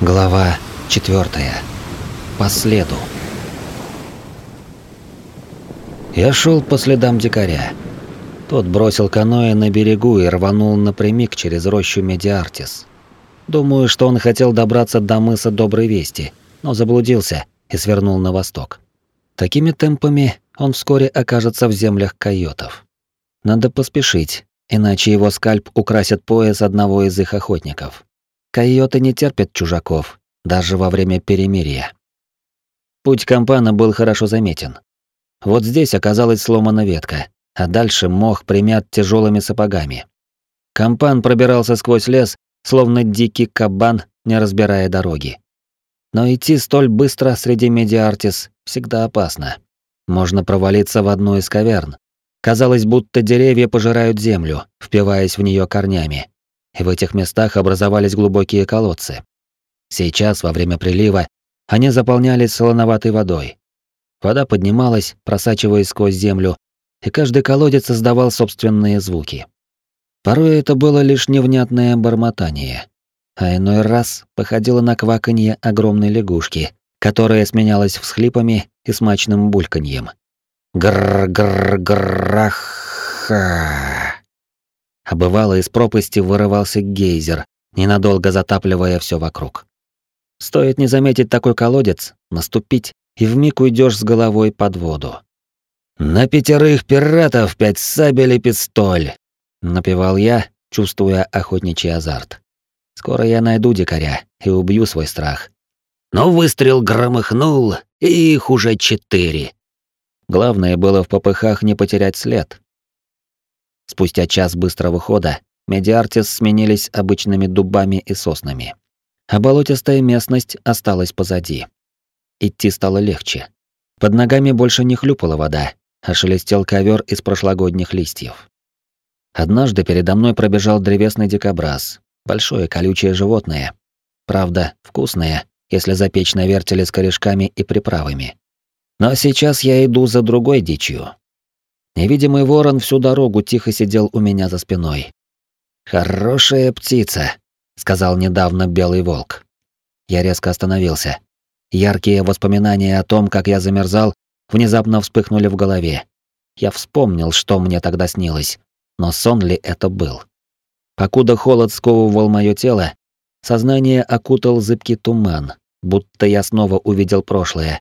Глава 4. По следу. Я шел по следам дикаря. Тот бросил каноэ на берегу и рванул напрямик через рощу Медиартис. Думаю, что он хотел добраться до мыса Доброй Вести, но заблудился и свернул на восток. Такими темпами он вскоре окажется в землях койотов. Надо поспешить, иначе его скальп украсит пояс одного из их охотников. Койоты не терпят чужаков, даже во время перемирия. Путь компана был хорошо заметен. Вот здесь оказалась сломана ветка, а дальше мох примят тяжелыми сапогами. Компан пробирался сквозь лес, словно дикий кабан, не разбирая дороги. Но идти столь быстро среди медиартис всегда опасно. Можно провалиться в одну из каверн. Казалось, будто деревья пожирают землю, впиваясь в нее корнями в этих местах образовались глубокие колодцы. Сейчас, во время прилива, они заполнялись солоноватой водой. Вода поднималась, просачиваясь сквозь землю, и каждый колодец издавал собственные звуки. Порой это было лишь невнятное бормотание, а иной раз походило на кваканье огромной лягушки, которая сменялась всхлипами и смачным бульканьем. Гр-гр-граха а бывало из пропасти вырывался гейзер, ненадолго затапливая все вокруг. Стоит не заметить такой колодец, наступить, и вмиг уйдешь с головой под воду. «На пятерых пиратов пять сабель и пистоль», — напевал я, чувствуя охотничий азарт. «Скоро я найду дикаря и убью свой страх». Но выстрел громыхнул, и их уже четыре. Главное было в попыхах не потерять след, Спустя час быстрого хода Медиартис сменились обычными дубами и соснами. А болотистая местность осталась позади. Идти стало легче. Под ногами больше не хлюпала вода, а шелестел ковер из прошлогодних листьев. Однажды передо мной пробежал древесный дикобраз, большое колючее животное. Правда, вкусное, если запечь на вертеле с корешками и приправами. Но сейчас я иду за другой дичью, Невидимый ворон всю дорогу тихо сидел у меня за спиной. «Хорошая птица», — сказал недавно белый волк. Я резко остановился. Яркие воспоминания о том, как я замерзал, внезапно вспыхнули в голове. Я вспомнил, что мне тогда снилось, но сон ли это был? Покуда холод сковывал мое тело, сознание окутал зыбкий туман, будто я снова увидел прошлое.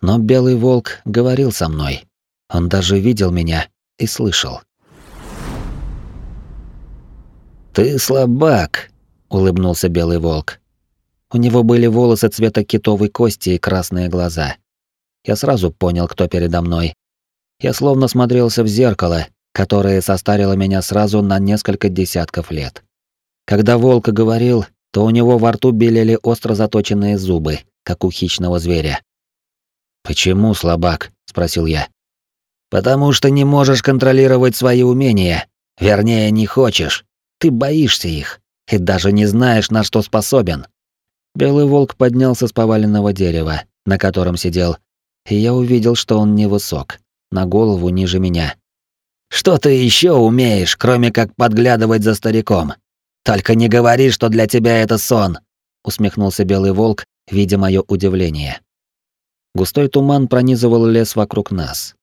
Но белый волк говорил со мной. Он даже видел меня и слышал. «Ты слабак», — улыбнулся белый волк. У него были волосы цвета китовой кости и красные глаза. Я сразу понял, кто передо мной. Я словно смотрелся в зеркало, которое состарило меня сразу на несколько десятков лет. Когда волк говорил, то у него во рту белели остро заточенные зубы, как у хищного зверя. «Почему слабак?» — спросил я. Потому что не можешь контролировать свои умения. Вернее, не хочешь. Ты боишься их и даже не знаешь, на что способен. Белый волк поднялся с поваленного дерева, на котором сидел, и я увидел, что он невысок, на голову ниже меня. Что ты еще умеешь, кроме как подглядывать за стариком? Только не говори, что для тебя это сон, усмехнулся белый волк, видя мое удивление. Густой туман пронизывал лес вокруг нас.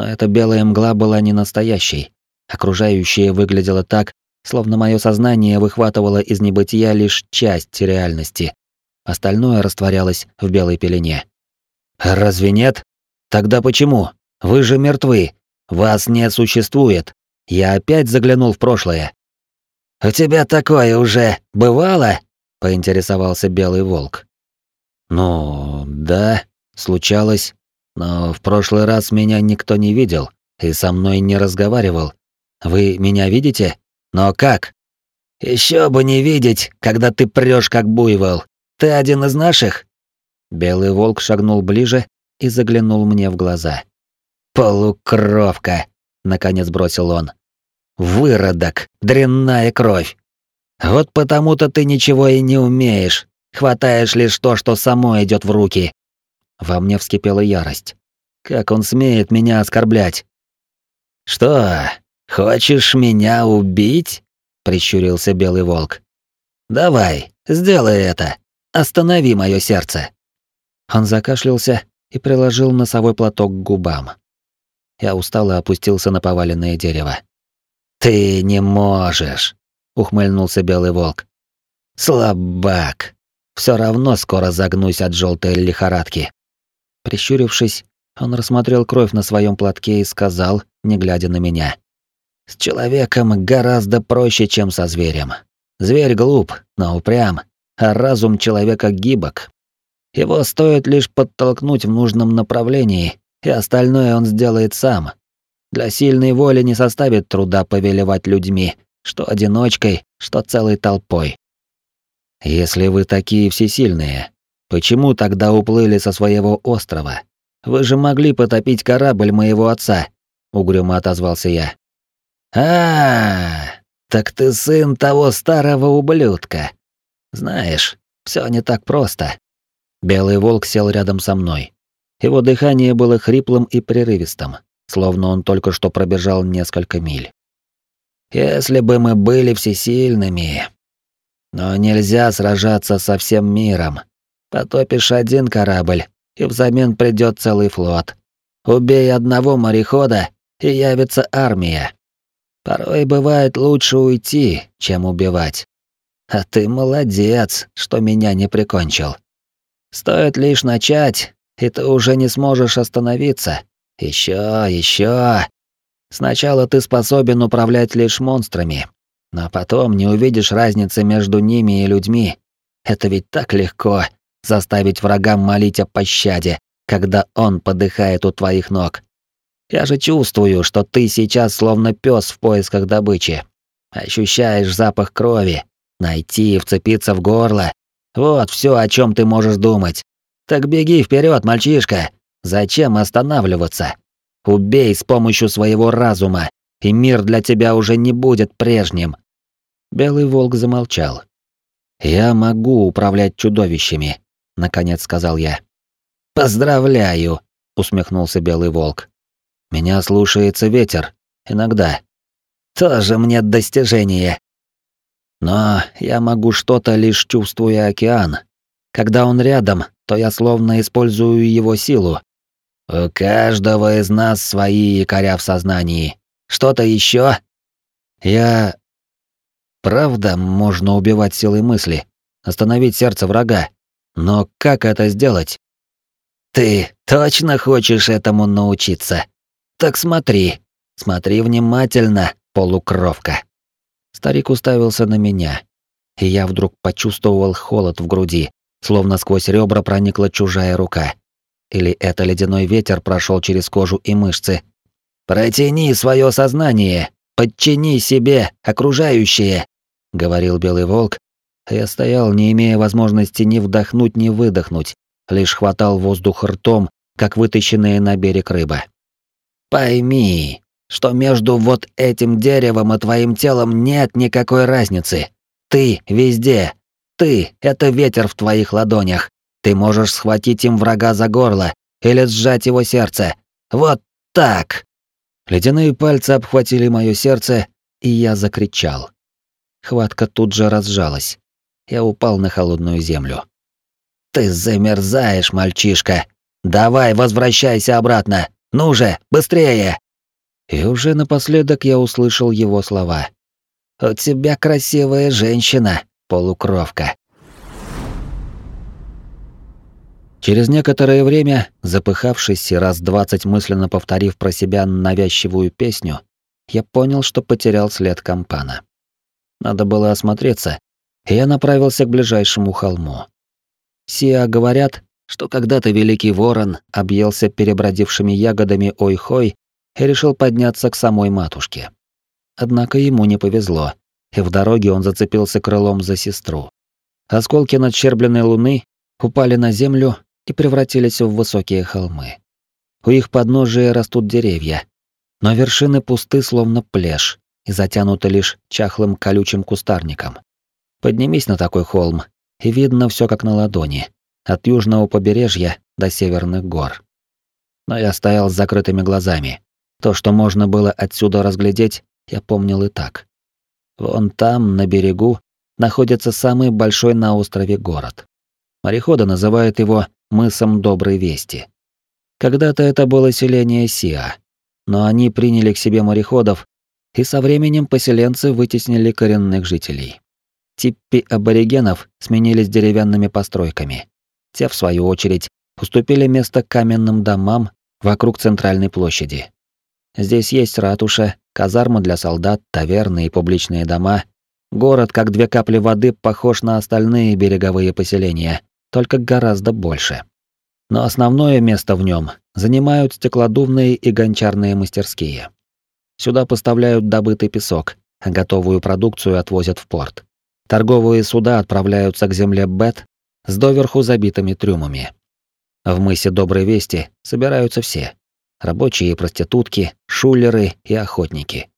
Но эта белая мгла была не настоящей. Окружающее выглядело так, словно мое сознание выхватывало из небытия лишь часть реальности. Остальное растворялось в белой пелене. «Разве нет? Тогда почему? Вы же мертвы. Вас не существует. Я опять заглянул в прошлое». «У тебя такое уже бывало?» — поинтересовался белый волк. «Ну, да, случалось. Но в прошлый раз меня никто не видел и со мной не разговаривал. Вы меня видите? Но как? Еще бы не видеть, когда ты прешь как буйвол. Ты один из наших? Белый волк шагнул ближе и заглянул мне в глаза. Полукровка, наконец бросил он. Выродок, дрянная кровь. Вот потому-то ты ничего и не умеешь. Хватаешь лишь то, что само идет в руки. Во мне вскипела ярость. Как он смеет меня оскорблять? «Что, хочешь меня убить?» — прищурился Белый Волк. «Давай, сделай это. Останови мое сердце!» Он закашлялся и приложил носовой платок к губам. Я устало опустился на поваленное дерево. «Ты не можешь!» — ухмыльнулся белый волк. «Слабак! Все равно скоро загнусь от желтой лихорадки!» Прищурившись, он рассмотрел кровь на своем платке и сказал, не глядя на меня. «С человеком гораздо проще, чем со зверем. Зверь глуп, но упрям, а разум человека гибок. Его стоит лишь подтолкнуть в нужном направлении, и остальное он сделает сам. Для сильной воли не составит труда повелевать людьми, что одиночкой, что целой толпой. Если вы такие всесильные, почему тогда уплыли со своего острова? Вы же могли потопить корабль моего отца, угрюмо отозвался я. А, -а, -а так ты сын того старого ублюдка. Знаешь, все не так просто. Белый волк сел рядом со мной. Его дыхание было хриплым и прерывистым, словно он только что пробежал несколько миль. Если бы мы были всесильными. Но нельзя сражаться со всем миром. Потопишь один корабль, и взамен придет целый флот. Убей одного морехода, и явится армия. Порой бывает лучше уйти, чем убивать. А ты молодец, что меня не прикончил. Стоит лишь начать, и ты уже не сможешь остановиться. Еще, еще. Сначала ты способен управлять лишь монстрами, но потом не увидишь разницы между ними и людьми. Это ведь так легко заставить врага молить о пощаде, когда он подыхает у твоих ног. Я же чувствую, что ты сейчас словно пес в поисках добычи. Ощущаешь запах крови. Найти и вцепиться в горло. Вот все, о чем ты можешь думать. Так беги вперед, мальчишка. Зачем останавливаться? Убей с помощью своего разума, и мир для тебя уже не будет прежним. Белый волк замолчал. Я могу управлять чудовищами, наконец сказал я. Поздравляю, усмехнулся белый волк. Меня слушается ветер, иногда. Тоже мне достижение. Но я могу что-то лишь чувствуя океан. Когда он рядом, то я словно использую его силу, у каждого из нас свои якоря в сознании. Что-то еще? Я... Правда, можно убивать силой мысли, остановить сердце врага. Но как это сделать? Ты точно хочешь этому научиться? Так смотри, смотри внимательно, полукровка. Старик уставился на меня, и я вдруг почувствовал холод в груди, словно сквозь ребра проникла чужая рука. Или это ледяной ветер прошел через кожу и мышцы? «Протяни свое сознание, подчини себе окружающее», — говорил Белый Волк. Я стоял, не имея возможности ни вдохнуть, ни выдохнуть, лишь хватал воздух ртом, как вытащенная на берег рыба. «Пойми, что между вот этим деревом и твоим телом нет никакой разницы. Ты везде. Ты — это ветер в твоих ладонях. Ты можешь схватить им врага за горло или сжать его сердце. Вот так. Ледяные пальцы обхватили мое сердце, и я закричал. Хватка тут же разжалась. Я упал на холодную землю. Ты замерзаешь, мальчишка. Давай, возвращайся обратно. Ну же, быстрее. И уже напоследок я услышал его слова. У тебя красивая женщина, полукровка. Через некоторое время, запыхавшись и раз двадцать мысленно повторив про себя навязчивую песню, я понял, что потерял след компана. Надо было осмотреться, и я направился к ближайшему холму. Сиа говорят, что когда-то великий ворон объелся перебродившими ягодами ойхой и решил подняться к самой матушке. Однако ему не повезло, и в дороге он зацепился крылом за сестру. Осколки надщербленной луны упали на землю и превратились в высокие холмы. У их подножия растут деревья, но вершины пусты, словно плешь, и затянуты лишь чахлым колючим кустарником. Поднимись на такой холм, и видно все как на ладони, от южного побережья до северных гор. Но я стоял с закрытыми глазами. То, что можно было отсюда разглядеть, я помнил и так. Вон там, на берегу, находится самый большой на острове город. Мореходы называют его мысом Доброй Вести. Когда-то это было селение Сиа, но они приняли к себе мореходов, и со временем поселенцы вытеснили коренных жителей. Типпи аборигенов сменились деревянными постройками. Те, в свою очередь, уступили место каменным домам вокруг центральной площади. Здесь есть ратуша, казарма для солдат, таверны и публичные дома. Город, как две капли воды, похож на остальные береговые поселения, только гораздо больше. Но основное место в нем занимают стеклодувные и гончарные мастерские. Сюда поставляют добытый песок, а готовую продукцию отвозят в порт. Торговые суда отправляются к земле Бет с доверху забитыми трюмами. В мысе Доброй Вести собираются все. Рабочие и проститутки, шулеры и охотники.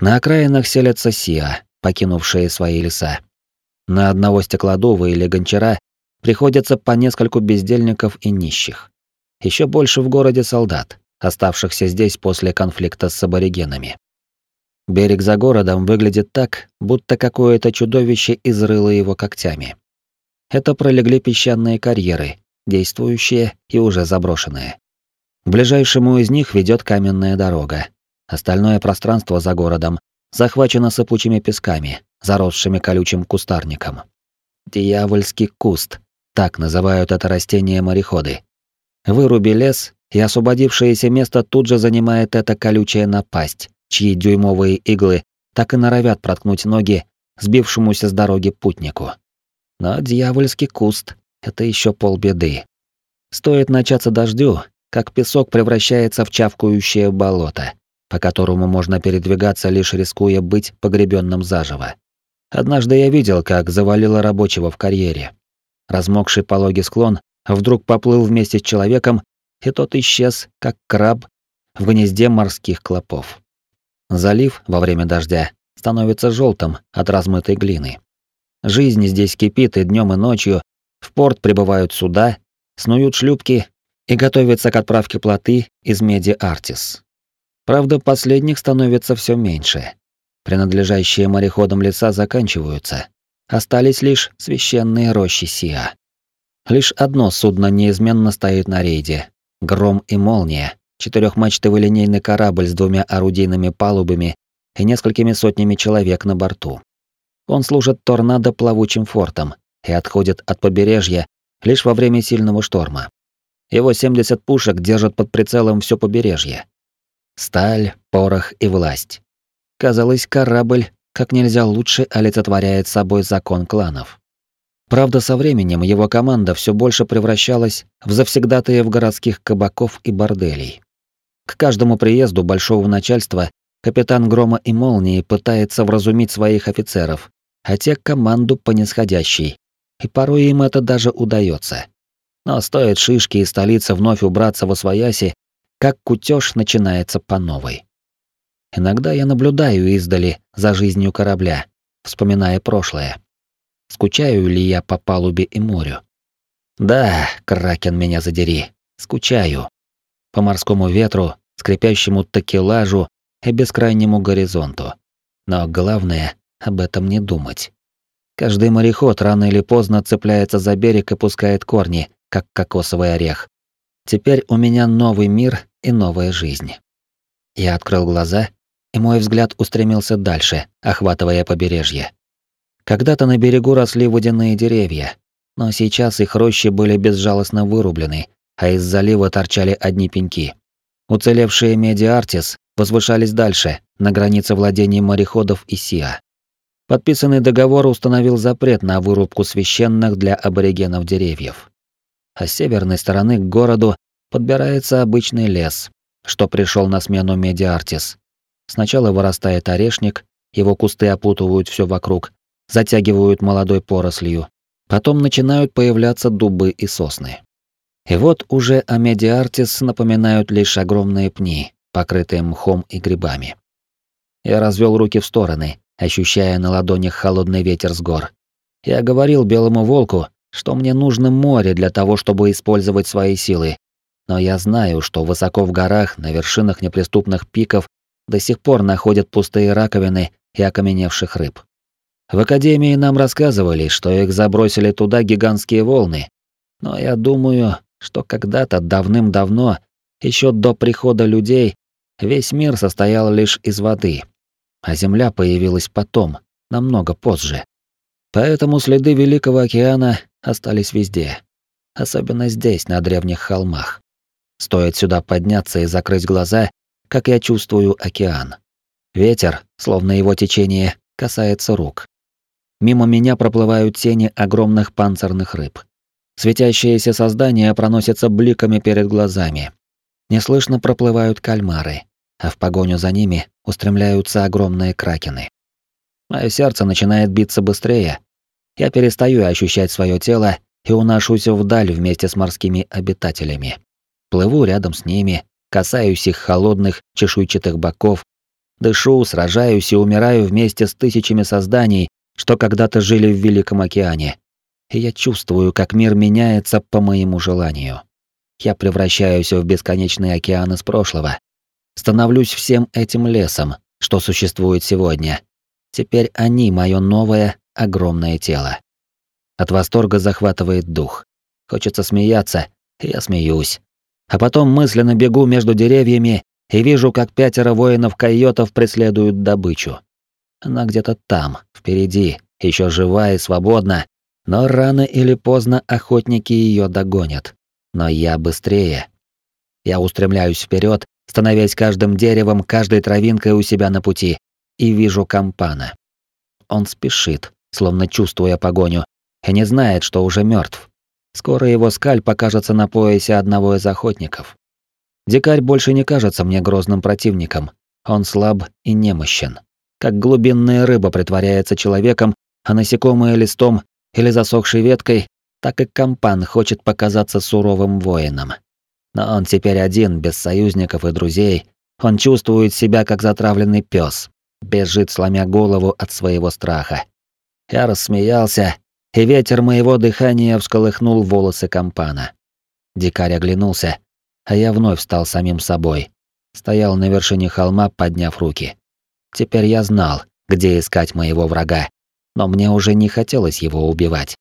На окраинах селятся сиа, покинувшие свои леса. На одного стеклодува или гончара приходится по нескольку бездельников и нищих. Еще больше в городе солдат, оставшихся здесь после конфликта с аборигенами. Берег за городом выглядит так, будто какое-то чудовище изрыло его когтями. Это пролегли песчаные карьеры, действующие и уже заброшенные. К ближайшему из них ведет каменная дорога. Остальное пространство за городом захвачено сыпучими песками, заросшими колючим кустарником. Дьявольский куст, так называют это растение мореходы. Выруби лес, и освободившееся место тут же занимает эта колючая напасть, чьи дюймовые иглы так и норовят проткнуть ноги сбившемуся с дороги путнику. Но дьявольский куст — это еще полбеды. Стоит начаться дождю, как песок превращается в чавкающее болото, по которому можно передвигаться, лишь рискуя быть погребенным заживо. Однажды я видел, как завалило рабочего в карьере. Размокший пологий склон вдруг поплыл вместе с человеком, и тот исчез, как краб в гнезде морских клопов. Залив во время дождя становится желтым от размытой глины. Жизнь здесь кипит и днем, и ночью. В порт прибывают суда, снуют шлюпки и готовятся к отправке плоты из меди Артис. Правда, последних становится все меньше. Принадлежащие мореходам леса заканчиваются. Остались лишь священные рощи Сиа. Лишь одно судно неизменно стоит на рейде. Гром и молния. Четырехмачтовый линейный корабль с двумя орудийными палубами и несколькими сотнями человек на борту. Он служит торнадо плавучим фортом и отходит от побережья лишь во время сильного шторма. Его 70 пушек держат под прицелом все побережье. Сталь, порох и власть. Казалось, корабль как нельзя лучше олицетворяет собой закон кланов. Правда, со временем его команда все больше превращалась в завсегдатаев городских кабаков и борделей. К каждому приезду большого начальства капитан Грома и Молнии пытается вразумить своих офицеров, а те команду по нисходящей. И порой им это даже удается. Но стоит шишки и столица вновь убраться во свояси, как кутеж начинается по новой. Иногда я наблюдаю издали за жизнью корабля, вспоминая прошлое. Скучаю ли я по палубе и морю? Да, кракен меня задери, скучаю. По морскому ветру, скрипящему такелажу и бескрайнему горизонту. Но главное об этом не думать. Каждый мореход рано или поздно цепляется за берег и пускает корни, как кокосовый орех. Теперь у меня новый мир и новая жизнь. Я открыл глаза, и мой взгляд устремился дальше, охватывая побережье. Когда-то на берегу росли водяные деревья, но сейчас их рощи были безжалостно вырублены, а из залива торчали одни пеньки. Уцелевшие медиартис возвышались дальше, на границе владений мореходов и Сиа. Подписанный договор установил запрет на вырубку священных для аборигенов деревьев. А с северной стороны к городу подбирается обычный лес, что пришел на смену Медиартис. Сначала вырастает орешник, его кусты опутывают все вокруг, затягивают молодой порослью. Потом начинают появляться дубы и сосны. И вот уже о Медиартис напоминают лишь огромные пни, покрытые мхом и грибами. Я развел руки в стороны, ощущая на ладонях холодный ветер с гор. Я говорил белому волку, что мне нужно море для того, чтобы использовать свои силы. Но я знаю, что высоко в горах, на вершинах неприступных пиков, до сих пор находят пустые раковины и окаменевших рыб. В академии нам рассказывали, что их забросили туда гигантские волны, Но я думаю, что когда-то давным-давно, еще до прихода людей, весь мир состоял лишь из воды, а Земля появилась потом, намного позже. Поэтому следы Великого океана остались везде, особенно здесь, на древних холмах. Стоит сюда подняться и закрыть глаза, как я чувствую океан. Ветер, словно его течение, касается рук. Мимо меня проплывают тени огромных панцирных рыб. Светящиеся создания проносятся бликами перед глазами. Неслышно проплывают кальмары, а в погоню за ними устремляются огромные кракены. Мое сердце начинает биться быстрее. Я перестаю ощущать свое тело и уношусь вдаль вместе с морскими обитателями. Плыву рядом с ними, касаюсь их холодных чешуйчатых боков, дышу, сражаюсь и умираю вместе с тысячами созданий, что когда-то жили в Великом океане. И я чувствую, как мир меняется по моему желанию. Я превращаюсь в бесконечный океан из прошлого. Становлюсь всем этим лесом, что существует сегодня. Теперь они мое новое, огромное тело. От восторга захватывает дух. Хочется смеяться, и я смеюсь. А потом мысленно бегу между деревьями и вижу, как пятеро воинов-койотов преследуют добычу. Она где-то там, впереди, еще жива и свободна, но рано или поздно охотники ее догонят. Но я быстрее. Я устремляюсь вперед, становясь каждым деревом, каждой травинкой у себя на пути, и вижу компана. Он спешит, словно чувствуя погоню, и не знает, что уже мертв. Скоро его скаль покажется на поясе одного из охотников. Дикарь больше не кажется мне грозным противником. Он слаб и немощен. Как глубинная рыба притворяется человеком, а насекомое листом или засохшей веткой, так и компан хочет показаться суровым воином. Но он теперь один, без союзников и друзей. Он чувствует себя как затравленный пес, бежит, сломя голову от своего страха. Я рассмеялся и ветер моего дыхания всколыхнул волосы компана. Дикарь оглянулся, а я вновь стал самим собой. Стоял на вершине холма, подняв руки. Теперь я знал, где искать моего врага, но мне уже не хотелось его убивать.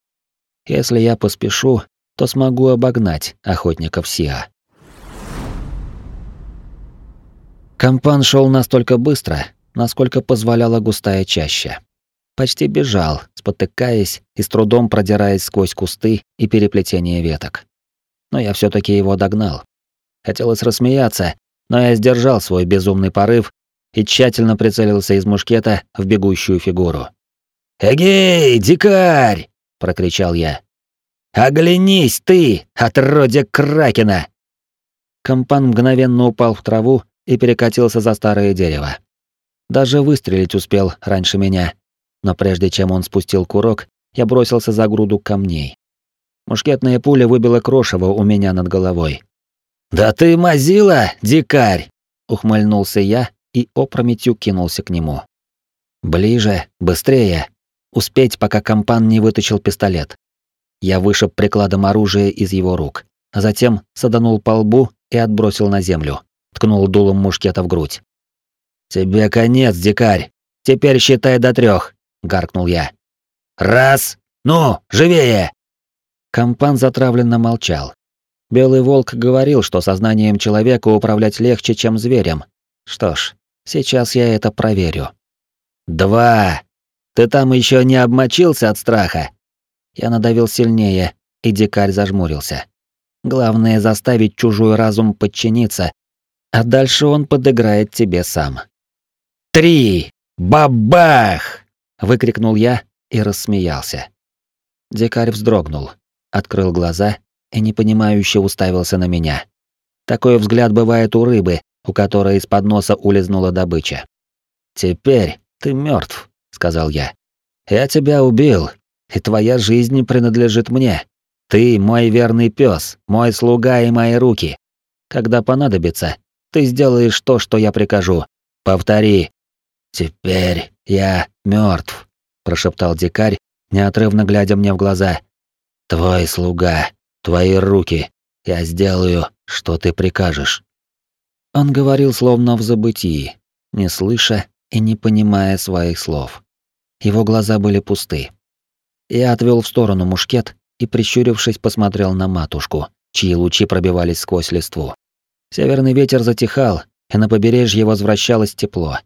Если я поспешу, то смогу обогнать охотников Сиа. Компан шел настолько быстро, насколько позволяла густая чаща. Почти бежал, спотыкаясь и с трудом продираясь сквозь кусты и переплетение веток. Но я все таки его догнал. Хотелось рассмеяться, но я сдержал свой безумный порыв и тщательно прицелился из мушкета в бегущую фигуру. «Эгей, дикарь!» — прокричал я. «Оглянись ты, отродье Кракена!» Компан мгновенно упал в траву и перекатился за старое дерево. Даже выстрелить успел раньше меня, но прежде чем он спустил курок, я бросился за груду камней. Мушкетная пуля выбила крошево у меня над головой. «Да ты мазила, дикарь!» — ухмыльнулся я и опрометью кинулся к нему. «Ближе, быстрее! Успеть, пока компан не вытащил пистолет». Я вышиб прикладом оружия из его рук, а затем саданул по лбу и отбросил на землю, ткнул дулом мушкета в грудь. «Тебе конец, дикарь! Теперь считай до трех гаркнул я. Раз! Ну, живее! Компан затравленно молчал. Белый волк говорил, что сознанием человека управлять легче, чем зверем. Что ж, сейчас я это проверю. Два. Ты там еще не обмочился от страха? Я надавил сильнее, и дикарь зажмурился. Главное заставить чужой разум подчиниться, а дальше он подыграет тебе сам. Три. Бабах! выкрикнул я и рассмеялся. Дикарь вздрогнул, открыл глаза и непонимающе уставился на меня. Такой взгляд бывает у рыбы, у которой из-под носа улизнула добыча. «Теперь ты мертв, сказал я. «Я тебя убил, и твоя жизнь принадлежит мне. Ты мой верный пес, мой слуга и мои руки. Когда понадобится, ты сделаешь то, что я прикажу. Повтори, «Теперь я мертв, прошептал дикарь, неотрывно глядя мне в глаза. «Твой слуга, твои руки, я сделаю, что ты прикажешь». Он говорил словно в забытии, не слыша и не понимая своих слов. Его глаза были пусты. Я отвел в сторону мушкет и, прищурившись, посмотрел на матушку, чьи лучи пробивались сквозь листву. Северный ветер затихал, и на побережье возвращалось тепло.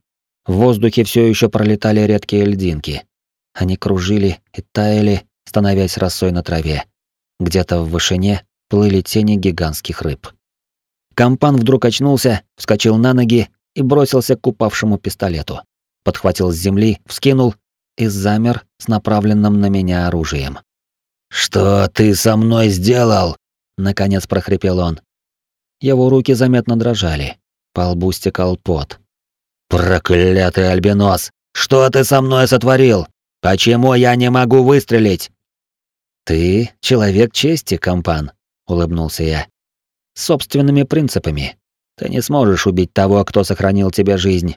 В воздухе все еще пролетали редкие льдинки. Они кружили и таяли, становясь росой на траве. Где-то в вышине плыли тени гигантских рыб. Компан вдруг очнулся, вскочил на ноги и бросился к упавшему пистолету. Подхватил с земли, вскинул и замер с направленным на меня оружием. «Что ты со мной сделал?» — наконец прохрипел он. Его руки заметно дрожали, по лбу стекал пот. «Проклятый альбинос! Что ты со мной сотворил? Почему я не могу выстрелить?» «Ты человек чести, компан», — улыбнулся я. «Собственными принципами. Ты не сможешь убить того, кто сохранил тебе жизнь.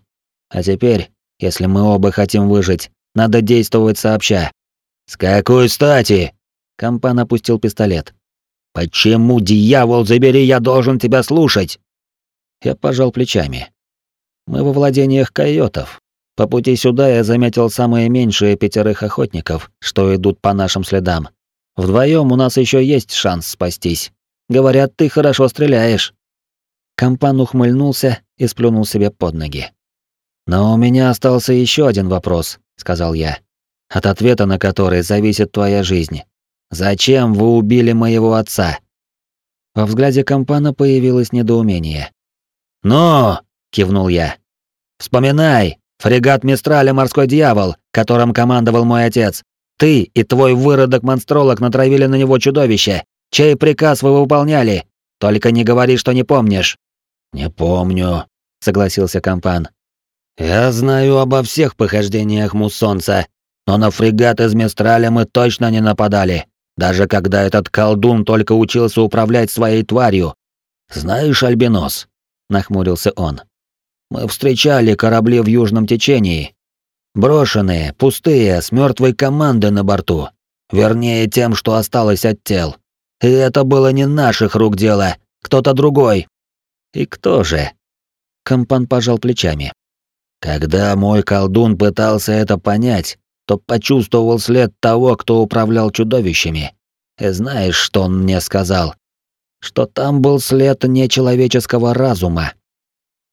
А теперь, если мы оба хотим выжить, надо действовать сообща». «С какой стати?» Компан опустил пистолет. «Почему, дьявол, забери, я должен тебя слушать?» Я пожал плечами. «Мы во владениях койотов. По пути сюда я заметил самые меньшие пятерых охотников, что идут по нашим следам. Вдвоем у нас еще есть шанс спастись. Говорят, ты хорошо стреляешь». Компан ухмыльнулся и сплюнул себе под ноги. «Но у меня остался еще один вопрос», — сказал я, «от ответа на который зависит твоя жизнь. Зачем вы убили моего отца?» Во взгляде компана появилось недоумение. «Ну!» — кивнул я. «Вспоминай, фрегат Мистраля «Морской дьявол», которым командовал мой отец. Ты и твой выродок-монстролог натравили на него чудовище. Чей приказ вы выполняли? Только не говори, что не помнишь». «Не помню», — согласился компан. «Я знаю обо всех похождениях Муссонца, но на фрегат из Мистраля мы точно не нападали даже когда этот колдун только учился управлять своей тварью. Знаешь, Альбинос, нахмурился он. Мы встречали корабли в южном течении. Брошенные, пустые, с мертвой командой на борту. Вернее, тем, что осталось от тел. И это было не наших рук дело, кто-то другой. И кто же? Компан пожал плечами. Когда мой колдун пытался это понять, то почувствовал след того, кто управлял чудовищами. И знаешь, что он мне сказал? Что там был след нечеловеческого разума.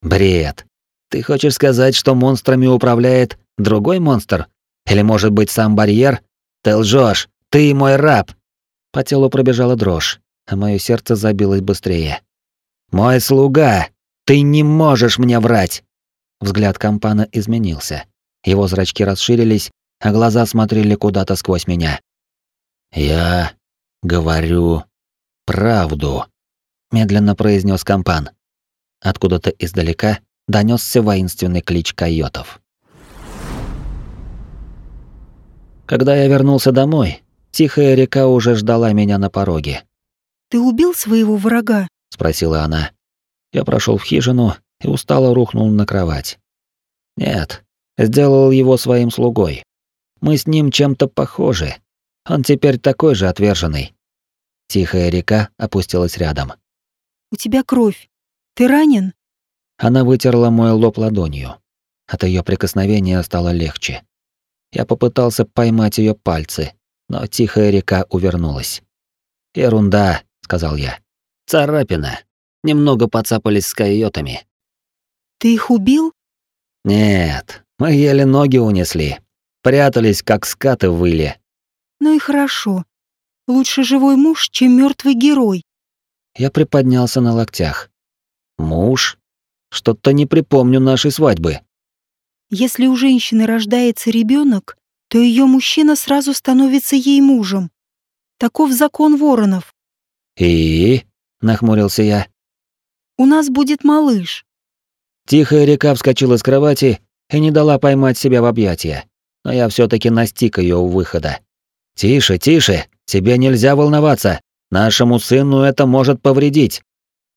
Бред. Ты хочешь сказать, что монстрами управляет другой монстр? Или, может быть, сам барьер? Ты лжешь. Ты мой раб. По телу пробежала дрожь, а мое сердце забилось быстрее. Мой слуга, ты не можешь мне врать. Взгляд компана изменился. Его зрачки расширились, а глаза смотрели куда-то сквозь меня. «Я говорю правду», — медленно произнес компан. Откуда-то издалека донесся воинственный клич койотов. Когда я вернулся домой, тихая река уже ждала меня на пороге. «Ты убил своего врага?» — спросила она. Я прошел в хижину и устало рухнул на кровать. Нет, сделал его своим слугой. Мы с ним чем-то похожи. Он теперь такой же отверженный. Тихая река опустилась рядом. «У тебя кровь. Ты ранен?» Она вытерла мой лоб ладонью. От ее прикосновения стало легче. Я попытался поймать ее пальцы, но тихая река увернулась. «Ерунда», — сказал я. «Царапина. Немного поцапались с койотами». «Ты их убил?» «Нет, мы еле ноги унесли. Прятались, как скаты в выле. Ну и хорошо. Лучше живой муж, чем мертвый герой. Я приподнялся на локтях. Муж? Что-то не припомню нашей свадьбы. Если у женщины рождается ребенок, то ее мужчина сразу становится ей мужем. Таков закон воронов. И? Нахмурился я. У нас будет малыш. Тихая река вскочила с кровати и не дала поймать себя в объятия но я все таки настиг ее у выхода. «Тише, тише, тебе нельзя волноваться. Нашему сыну это может повредить».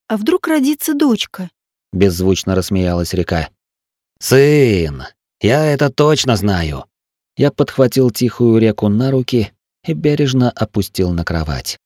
«А вдруг родится дочка?» — беззвучно рассмеялась река. «Сын! Я это точно знаю!» Я подхватил тихую реку на руки и бережно опустил на кровать.